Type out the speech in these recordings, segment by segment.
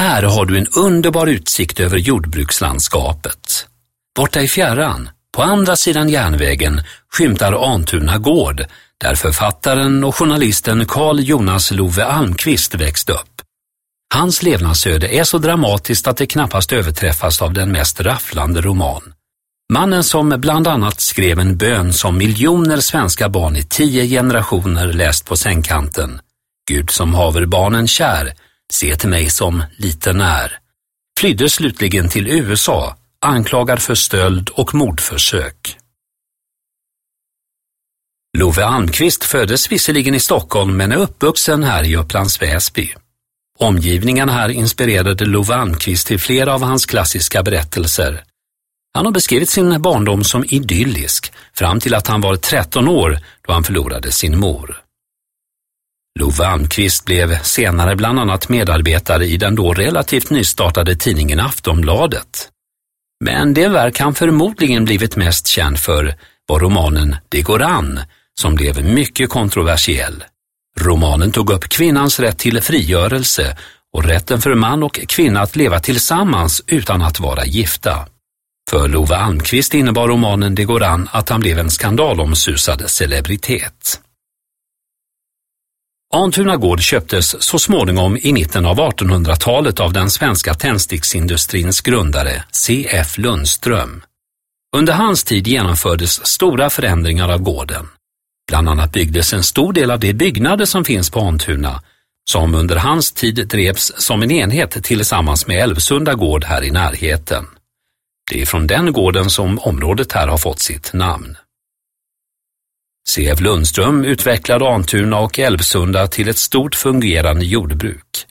Här har du en underbar utsikt över jordbrukslandskapet. Borta i fjärran, på andra sidan järnvägen, skymtar Antuna gård, där författaren och journalisten Carl Jonas Love Almqvist växte upp. Hans levnadsöde är så dramatiskt att det knappast överträffas av den mest rafflande roman. Mannen som bland annat skrev en bön som miljoner svenska barn i tio generationer läst på sängkanten. Gud som haver barnen kär, se till mig som liten är. Flydde slutligen till USA, anklagad för stöld och mordförsök. Love Almqvist föddes visserligen i Stockholm men är uppvuxen här i Upplands Väsby. Omgivningarna här inspirerade Love Almqvist till flera av hans klassiska berättelser. Han har beskrivit sin barndom som idyllisk fram till att han var 13 år då han förlorade sin mor. Love Almqvist blev senare bland annat medarbetare i den då relativt nystartade tidningen Aftonbladet. Men det verk han förmodligen blivit mest känd för var romanen Det går an, som blev mycket kontroversiell. Romanen tog upp kvinnans rätt till frigörelse och rätten för man och kvinna att leva tillsammans utan att vara gifta. För Love Almqvist innebar romanen Det går an att han blev en skandalomsusad celebritet. Antuna gård köptes så småningom i mitten av 1800-talet av den svenska tändsticksindustrins grundare C.F. Lundström. Under hans tid genomfördes stora förändringar av gården. Bland annat byggdes en stor del av de byggnader som finns på Antuna, som under hans tid drevs som en enhet tillsammans med Älvsunda gård här i närheten. Det är från den gården som området här har fått sitt namn. C.F. Lundström utvecklade Antuna och Älvsunda till ett stort fungerande jordbruk.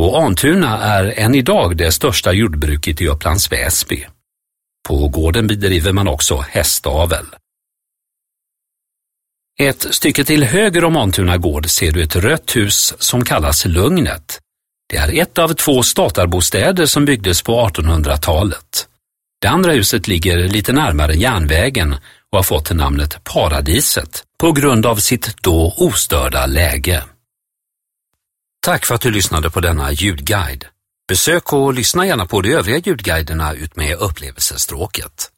Och Antuna är än idag det största jordbruket i Upplands Väsby. På gården bedriver man också hästavel. Ett stycke till höger om Antuna gård ser du ett rött hus som kallas Lugnet. Det är ett av två statarbostäder som byggdes på 1800-talet. Det andra huset ligger lite närmare järnvägen och har fått namnet Paradiset på grund av sitt då ostörda läge. Tack för att du lyssnade på denna ljudguide. Besök och lyssna gärna på de övriga ljudguiderna utmed upplevelsestråket.